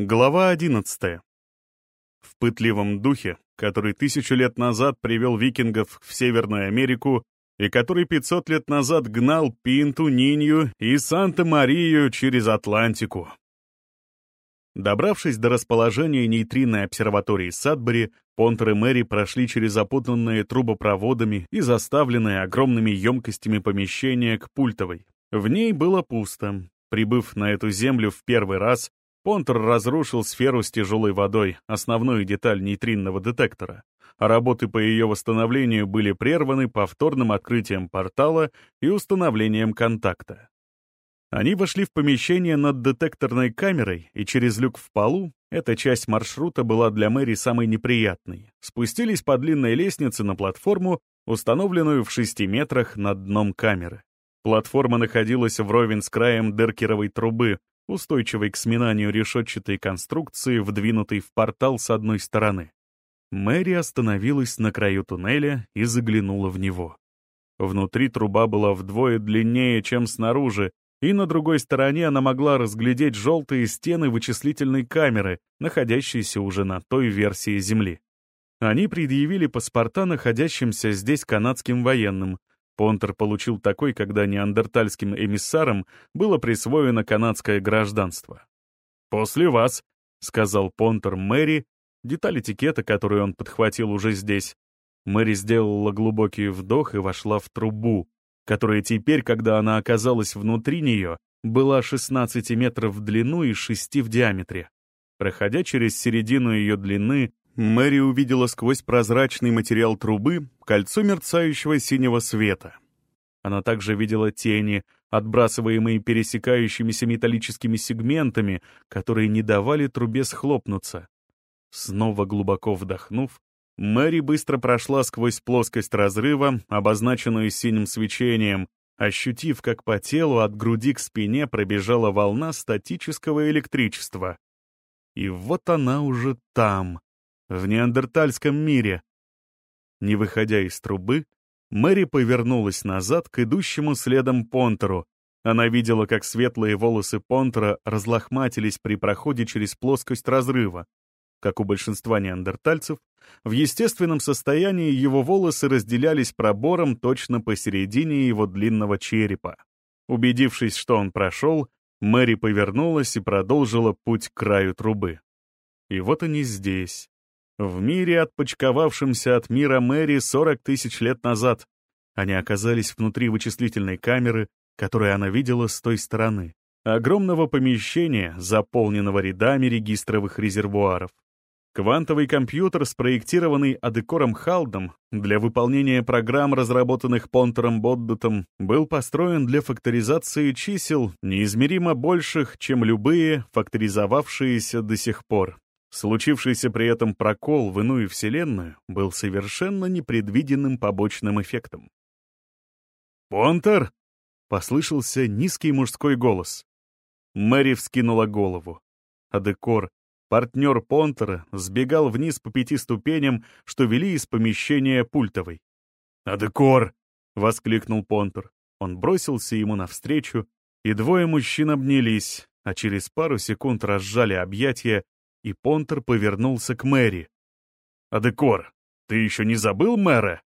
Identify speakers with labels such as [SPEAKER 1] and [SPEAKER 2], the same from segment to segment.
[SPEAKER 1] Глава 11. В пытливом духе, который тысячу лет назад привел викингов в Северную Америку и который 500 лет назад гнал Пинту, Нинью и Санта-Марию через Атлантику. Добравшись до расположения нейтринной обсерватории Садбери, Понтер и Мэри прошли через запутанные трубопроводами и заставленные огромными емкостями помещения к пультовой. В ней было пусто. Прибыв на эту землю в первый раз, Понтер разрушил сферу с тяжелой водой, основную деталь нейтринного детектора, а работы по ее восстановлению были прерваны повторным открытием портала и установлением контакта. Они вошли в помещение над детекторной камерой, и через люк в полу, эта часть маршрута была для Мэри самой неприятной, спустились по длинной лестнице на платформу, установленную в шести метрах над дном камеры. Платформа находилась вровень с краем деркеровой трубы, устойчивой к сминанию решетчатой конструкции, вдвинутой в портал с одной стороны. Мэри остановилась на краю туннеля и заглянула в него. Внутри труба была вдвое длиннее, чем снаружи, и на другой стороне она могла разглядеть желтые стены вычислительной камеры, находящейся уже на той версии Земли. Они предъявили паспорта находящимся здесь канадским военным, Понтер получил такой, когда неандертальским эмиссарам было присвоено канадское гражданство. «После вас», — сказал Понтер Мэри, деталь этикета, которую он подхватил уже здесь. Мэри сделала глубокий вдох и вошла в трубу, которая теперь, когда она оказалась внутри нее, была 16 метров в длину и 6 в диаметре. Проходя через середину ее длины, Мэри увидела сквозь прозрачный материал трубы кольцо мерцающего синего света. Она также видела тени, отбрасываемые пересекающимися металлическими сегментами, которые не давали трубе схлопнуться. Снова глубоко вдохнув, Мэри быстро прошла сквозь плоскость разрыва, обозначенную синим свечением, ощутив, как по телу от груди к спине пробежала волна статического электричества. И вот она уже там, в неандертальском мире. Не выходя из трубы, Мэри повернулась назад к идущему следом Понтеру. Она видела, как светлые волосы Понтера разлохматились при проходе через плоскость разрыва. Как у большинства неандертальцев, в естественном состоянии его волосы разделялись пробором точно посередине его длинного черепа. Убедившись, что он прошел, Мэри повернулась и продолжила путь к краю трубы. И вот они здесь, в мире, отпочковавшемся от мира Мэри 40 тысяч лет назад, они оказались внутри вычислительной камеры, которую она видела с той стороны, огромного помещения, заполненного рядами регистровых резервуаров. Квантовый компьютер, спроектированный Адекором Халдом для выполнения программ, разработанных Понтером Боддутом, был построен для факторизации чисел, неизмеримо больших, чем любые, факторизовавшиеся до сих пор. Случившийся при этом прокол в иную вселенную был совершенно непредвиденным побочным эффектом. «Понтер!» — послышался низкий мужской голос. Мэри вскинула голову. Адекор, партнер Понтера, сбегал вниз по пяти ступеням, что вели из помещения пультовой. «Адекор!» — воскликнул Понтер. Он бросился ему навстречу, и двое мужчин обнялись, а через пару секунд разжали объятия и Понтер повернулся к Мэри. «Адекор, ты еще не забыл мэра?»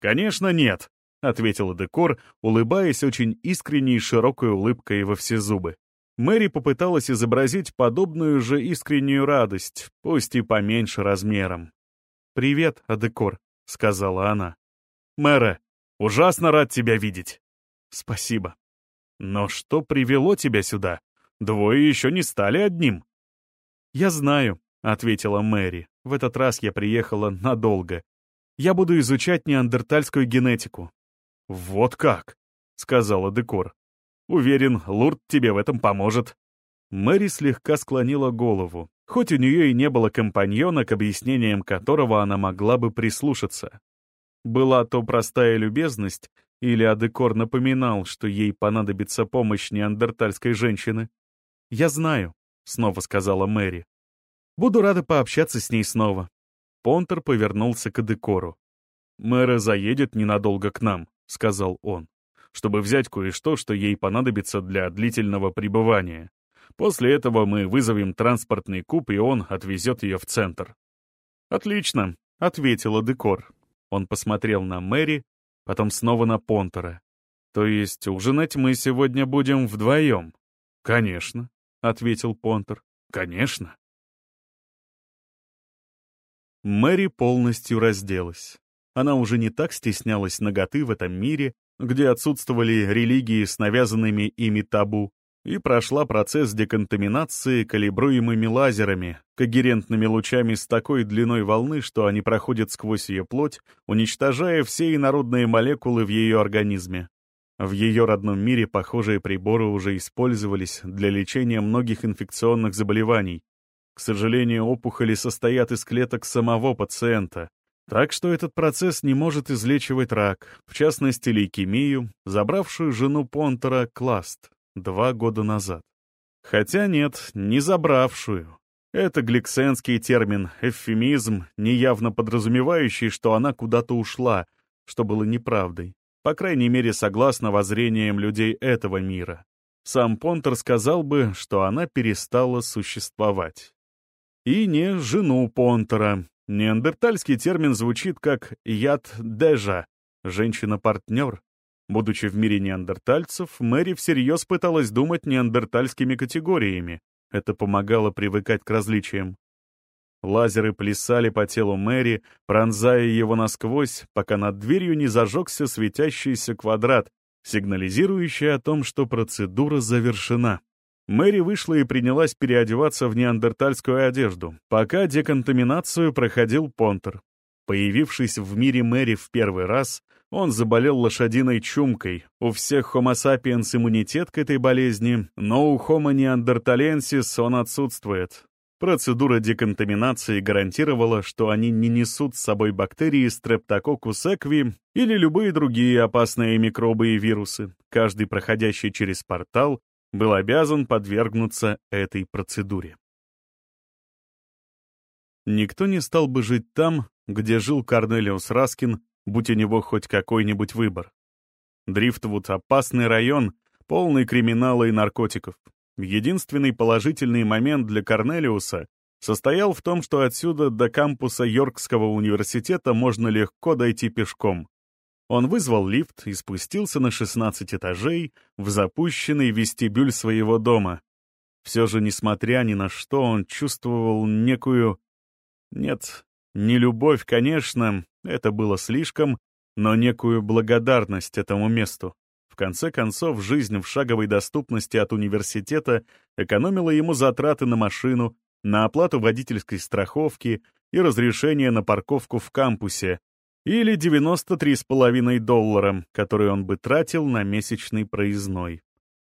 [SPEAKER 1] «Конечно нет», — ответил Адекор, улыбаясь очень искренней широкой улыбкой во все зубы. Мэри попыталась изобразить подобную же искреннюю радость, пусть и поменьше размером. «Привет, Адекор», — сказала она. «Мэра, ужасно рад тебя видеть». «Спасибо». «Но что привело тебя сюда? Двое еще не стали одним». «Я знаю», — ответила Мэри. «В этот раз я приехала надолго. Я буду изучать неандертальскую генетику». «Вот как», — сказала Декор. «Уверен, Лурд тебе в этом поможет». Мэри слегка склонила голову, хоть у нее и не было компаньона, к объяснениям которого она могла бы прислушаться. Была то простая любезность, или Адекор напоминал, что ей понадобится помощь неандертальской женщины. «Я знаю», — снова сказала Мэри. «Буду рада пообщаться с ней снова». Понтер повернулся к декору. «Мэра заедет ненадолго к нам», — сказал он, «чтобы взять кое-что, что ей понадобится для длительного пребывания. После этого мы вызовем транспортный куб, и он отвезет ее в центр». «Отлично», — ответила Декор. Он посмотрел на Мэри, потом снова на Понтера. «То есть ужинать мы сегодня будем вдвоем?» «Конечно», — ответил Понтер. «Конечно». Мэри полностью разделась. Она уже не так стеснялась ноготы в этом мире, где отсутствовали религии с навязанными ими табу, и прошла процесс деконтаминации калибруемыми лазерами, когерентными лучами с такой длиной волны, что они проходят сквозь ее плоть, уничтожая все инородные молекулы в ее организме. В ее родном мире похожие приборы уже использовались для лечения многих инфекционных заболеваний. К сожалению, опухоли состоят из клеток самого пациента, так что этот процесс не может излечивать рак, в частности лейкемию, забравшую жену Понтера Класт два года назад. Хотя нет, не забравшую. Это гликсенский термин, эвфемизм, неявно подразумевающий, что она куда-то ушла, что было неправдой. По крайней мере, согласно воззрениям людей этого мира. Сам Понтер сказал бы, что она перестала существовать. И не жену Понтера, Неандертальский термин звучит как «яд-дежа» — «женщина-партнер». Будучи в мире неандертальцев, Мэри всерьез пыталась думать неандертальскими категориями. Это помогало привыкать к различиям. Лазеры плясали по телу Мэри, пронзая его насквозь, пока над дверью не зажегся светящийся квадрат, сигнализирующий о том, что процедура завершена. Мэри вышла и принялась переодеваться в неандертальскую одежду, пока деконтаминацию проходил Понтер. Появившись в мире Мэри в первый раз, он заболел лошадиной чумкой. У всех Homo sapiens иммунитет к этой болезни, но у Homo neanderthalensis он отсутствует. Процедура деконтаминации гарантировала, что они не несут с собой бактерии Streptococcus equi или любые другие опасные микробы и вирусы. Каждый, проходящий через портал, был обязан подвергнуться этой процедуре. Никто не стал бы жить там, где жил Корнелиус Раскин, будь у него хоть какой-нибудь выбор. Дрифтвуд — опасный район, полный криминала и наркотиков. Единственный положительный момент для Корнелиуса состоял в том, что отсюда до кампуса Йоркского университета можно легко дойти пешком. Он вызвал лифт и спустился на 16 этажей в запущенный вестибюль своего дома. Все же, несмотря ни на что, он чувствовал некую... Нет, не любовь, конечно, это было слишком, но некую благодарность этому месту. В конце концов, жизнь в шаговой доступности от университета экономила ему затраты на машину, на оплату водительской страховки и разрешение на парковку в кампусе, или 93,5 доллара, которые он бы тратил на месячный проездной.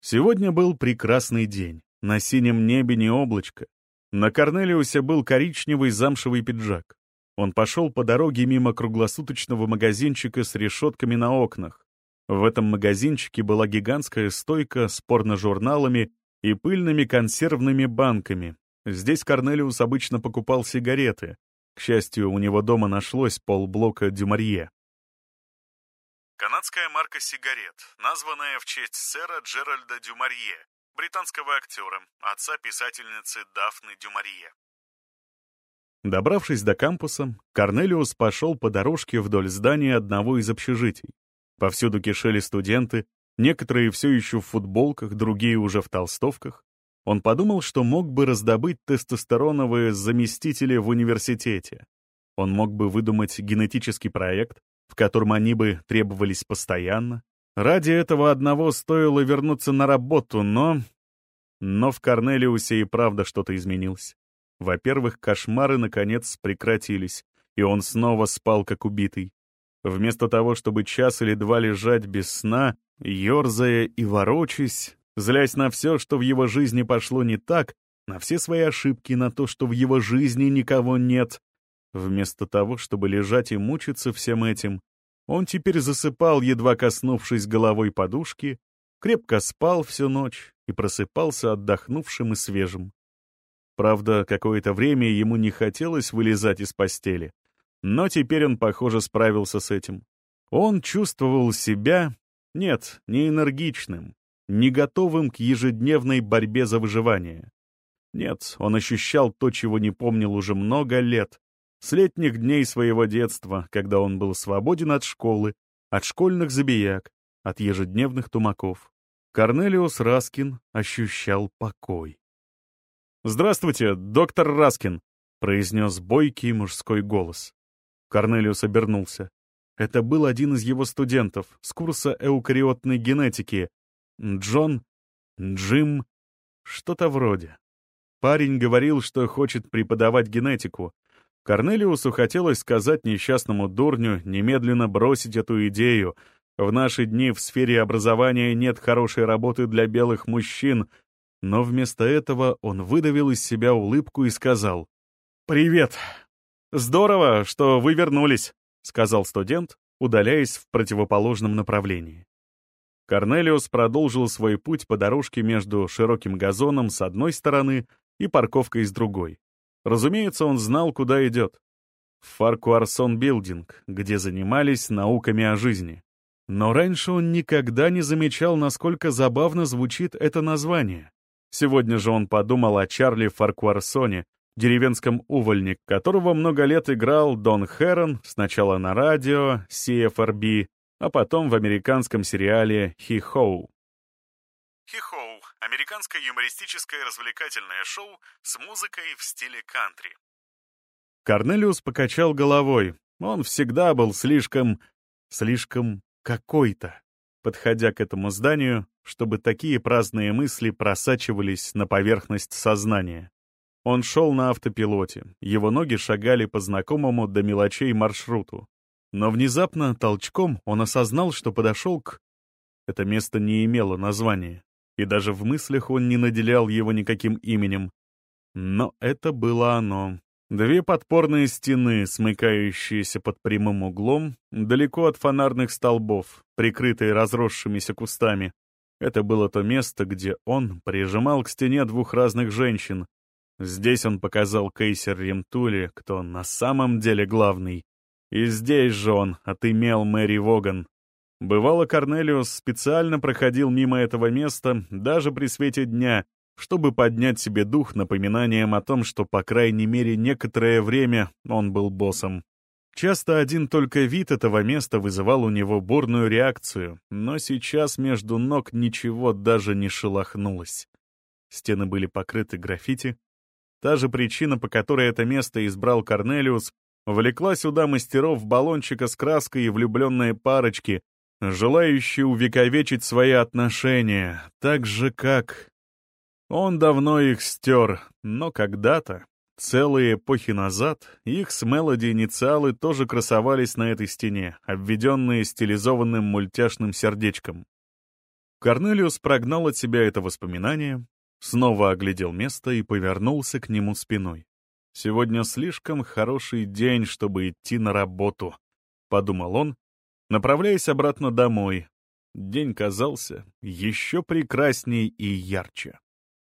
[SPEAKER 1] Сегодня был прекрасный день. На синем небе не облачко. На Корнелиусе был коричневый замшевый пиджак. Он пошел по дороге мимо круглосуточного магазинчика с решетками на окнах. В этом магазинчике была гигантская стойка с порножурналами и пыльными консервными банками. Здесь Корнелиус обычно покупал сигареты, к счастью, у него дома нашлось полблока Дюмарье. Канадская марка сигарет, названная в честь сэра Джеральда Дюмарье, британского актера, отца писательницы Дафны Дюмарье. Добравшись до кампуса, Корнелиус пошел по дорожке вдоль здания одного из общежитий. Повсюду кишели студенты, некоторые все еще в футболках, другие уже в толстовках. Он подумал, что мог бы раздобыть тестостероновые заместители в университете. Он мог бы выдумать генетический проект, в котором они бы требовались постоянно. Ради этого одного стоило вернуться на работу, но... Но в Корнелиусе и правда что-то изменилось. Во-первых, кошмары наконец прекратились, и он снова спал как убитый. Вместо того, чтобы час или два лежать без сна, ерзая и ворочаясь, злясь на все, что в его жизни пошло не так, на все свои ошибки, на то, что в его жизни никого нет. Вместо того, чтобы лежать и мучиться всем этим, он теперь засыпал, едва коснувшись головой подушки, крепко спал всю ночь и просыпался отдохнувшим и свежим. Правда, какое-то время ему не хотелось вылезать из постели, но теперь он, похоже, справился с этим. Он чувствовал себя, нет, не энергичным, не готовым к ежедневной борьбе за выживание. Нет, он ощущал то, чего не помнил уже много лет, с летних дней своего детства, когда он был свободен от школы, от школьных забияк, от ежедневных тумаков. Корнелиус Раскин ощущал покой. «Здравствуйте, доктор Раскин», — произнес бойкий мужской голос. Корнелиус обернулся. Это был один из его студентов с курса эукариотной генетики. Джон, Джим, что-то вроде. Парень говорил, что хочет преподавать генетику. Корнелиусу хотелось сказать несчастному дурню немедленно бросить эту идею. В наши дни в сфере образования нет хорошей работы для белых мужчин, но вместо этого он выдавил из себя улыбку и сказал «Привет! Здорово, что вы вернулись!» — сказал студент, удаляясь в противоположном направлении. Корнелиус продолжил свой путь по дорожке между широким газоном с одной стороны и парковкой с другой. Разумеется, он знал, куда идет. В Фаркуарсон Билдинг, где занимались науками о жизни. Но раньше он никогда не замечал, насколько забавно звучит это название. Сегодня же он подумал о Чарли Фаркуарсоне, деревенском увольник, которого много лет играл Дон Хэрон, сначала на радио, CFRB, а потом в американском сериале «Хи-Хоу».
[SPEAKER 2] «Хи-Хоу» — американское юмористическое развлекательное шоу с музыкой в стиле кантри.
[SPEAKER 1] Корнелиус покачал головой. Он всегда был слишком... слишком какой-то, подходя к этому зданию, чтобы такие праздные мысли просачивались на поверхность сознания. Он шел на автопилоте, его ноги шагали по знакомому до мелочей маршруту. Но внезапно, толчком, он осознал, что подошел к... Это место не имело названия, и даже в мыслях он не наделял его никаким именем. Но это было оно. Две подпорные стены, смыкающиеся под прямым углом, далеко от фонарных столбов, прикрытые разросшимися кустами. Это было то место, где он прижимал к стене двух разных женщин. Здесь он показал Кейсер Римтуле, кто на самом деле главный. И здесь же он отымел Мэри Воган. Бывало, Корнелиус специально проходил мимо этого места даже при свете дня, чтобы поднять себе дух напоминанием о том, что, по крайней мере, некоторое время он был боссом. Часто один только вид этого места вызывал у него бурную реакцию, но сейчас между ног ничего даже не шелохнулось. Стены были покрыты граффити. Та же причина, по которой это место избрал Корнелиус, Влекла сюда мастеров баллончика с краской и влюбленные парочки, желающие увековечить свои отношения, так же как... Он давно их стер, но когда-то, целые эпохи назад, их с Мелоди инициалы тоже красовались на этой стене, обведенные стилизованным мультяшным сердечком. Корнелиус прогнал от себя это воспоминание, снова оглядел место и повернулся к нему спиной. Сегодня слишком хороший день, чтобы идти на работу, — подумал он, направляясь обратно домой. День казался еще прекрасней и ярче.